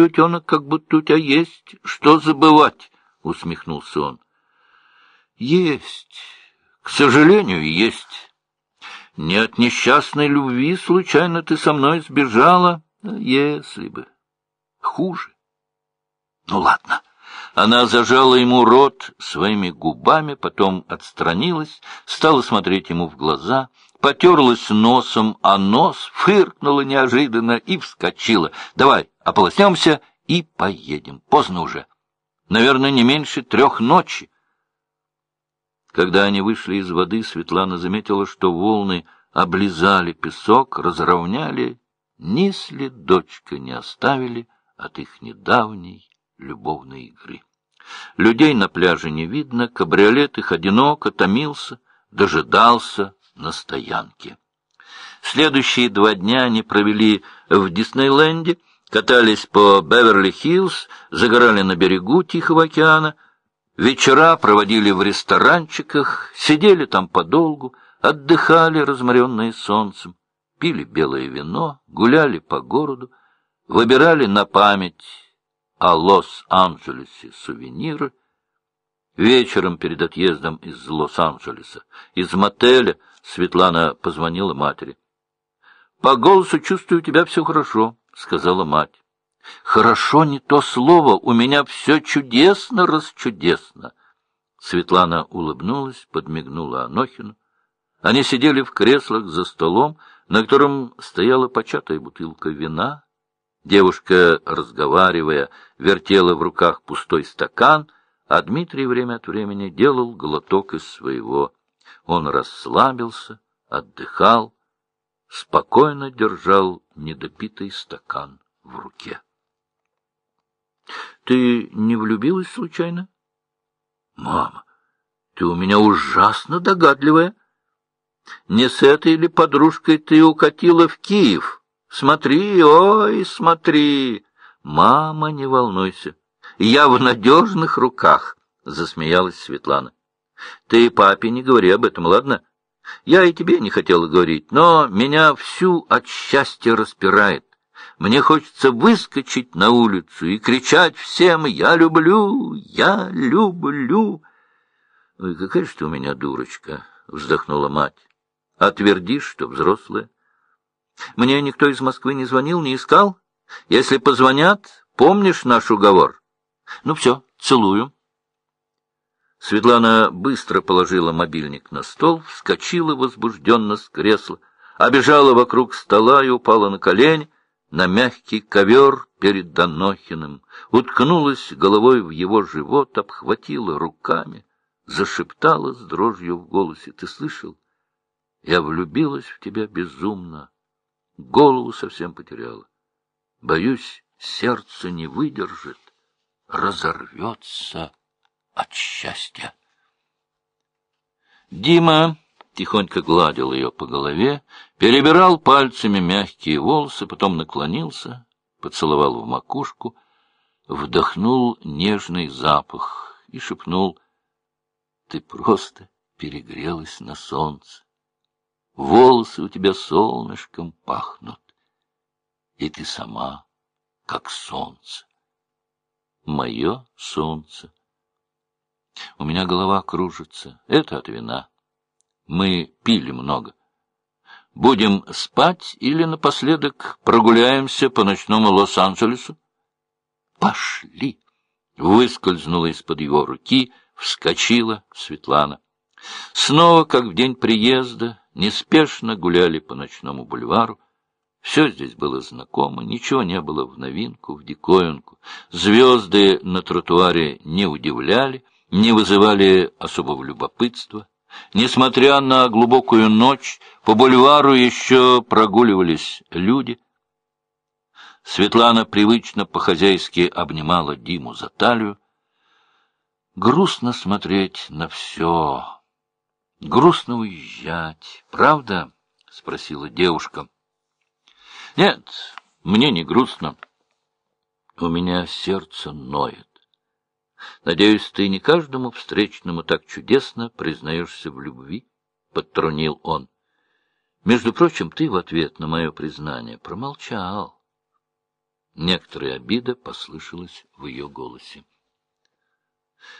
такой утенок, как будто у тебя есть. Что забывать? — усмехнулся он. — Есть. К сожалению, есть. Не от несчастной любви случайно ты со мной сбежала? Если бы. Хуже. Ну, ладно. Она зажала ему рот своими губами, потом отстранилась, стала смотреть ему в глаза, потерлась носом, а нос фыркнула неожиданно и вскочила. «Давай, ополоснемся и поедем. Поздно уже. Наверное, не меньше трех ночи». Когда они вышли из воды, Светлана заметила, что волны облизали песок, разровняли, ни следочка не оставили от их недавней любовной игры. Людей на пляже не видно, кабриолет их одиноко томился, дожидался на стоянке. Следующие два дня они провели в Диснейленде, катались по Беверли-Хиллз, загорали на берегу Тихого океана, вечера проводили в ресторанчиках, сидели там подолгу, отдыхали, разморенные солнцем, пили белое вино, гуляли по городу, выбирали на память о Лос-Анджелесе сувениры. Вечером перед отъездом из Лос-Анджелеса, из мотеля, Светлана позвонила матери. — По голосу чувствую, у тебя все хорошо, — сказала мать. — Хорошо не то слово, у меня все чудесно, расчудесно. Светлана улыбнулась, подмигнула Анохину. Они сидели в креслах за столом, на котором стояла початая бутылка вина. Девушка, разговаривая, вертела в руках пустой стакан, а Дмитрий время от времени делал глоток из своего. Он расслабился, отдыхал, спокойно держал недопитый стакан в руке. — Ты не влюбилась случайно? — Мама, ты у меня ужасно догадливая. Не с этой ли подружкой ты укатила в Киев? Смотри, ой, смотри. Мама, не волнуйся. Я в надежных руках, — засмеялась Светлана. Ты папе не говори об этом, ладно? Я и тебе не хотела говорить, но меня всю от счастья распирает. Мне хочется выскочить на улицу и кричать всем «Я люблю! Я люблю!» «Ой, какая же ты у меня дурочка!» — вздохнула мать а твердишь, что взрослая. Мне никто из Москвы не звонил, не искал. Если позвонят, помнишь наш уговор? Ну все, целую. Светлана быстро положила мобильник на стол, вскочила возбужденно с кресла, обежала вокруг стола и упала на колени, на мягкий ковер перед Данохиным, уткнулась головой в его живот, обхватила руками, зашептала с дрожью в голосе. — Ты слышал? Я влюбилась в тебя безумно, голову совсем потеряла. Боюсь, сердце не выдержит, разорвется от счастья. Дима тихонько гладил ее по голове, перебирал пальцами мягкие волосы, потом наклонился, поцеловал в макушку, вдохнул нежный запах и шепнул, — Ты просто перегрелась на солнце волосы у тебя солнышком пахнут, и ты сама, как солнце. Мое солнце. У меня голова кружится. Это от вина. Мы пили много. Будем спать или напоследок прогуляемся по ночному Лос-Анджелесу? Пошли! Выскользнула из-под его руки, вскочила Светлана. Снова, как в день приезда, неспешно гуляли по ночному бульвару. Все здесь было знакомо, ничего не было в новинку, в диковинку. Звезды на тротуаре не удивляли, не вызывали особого любопытства. Несмотря на глубокую ночь, по бульвару еще прогуливались люди. Светлана привычно по-хозяйски обнимала Диму за талию. Грустно смотреть на все. — Грустно уезжать, правда? — спросила девушка. — Нет, мне не грустно. У меня сердце ноет. Надеюсь, ты не каждому встречному так чудесно признаешься в любви, — подтрунил он. Между прочим, ты в ответ на мое признание промолчал. Некоторая обида послышалась в ее голосе.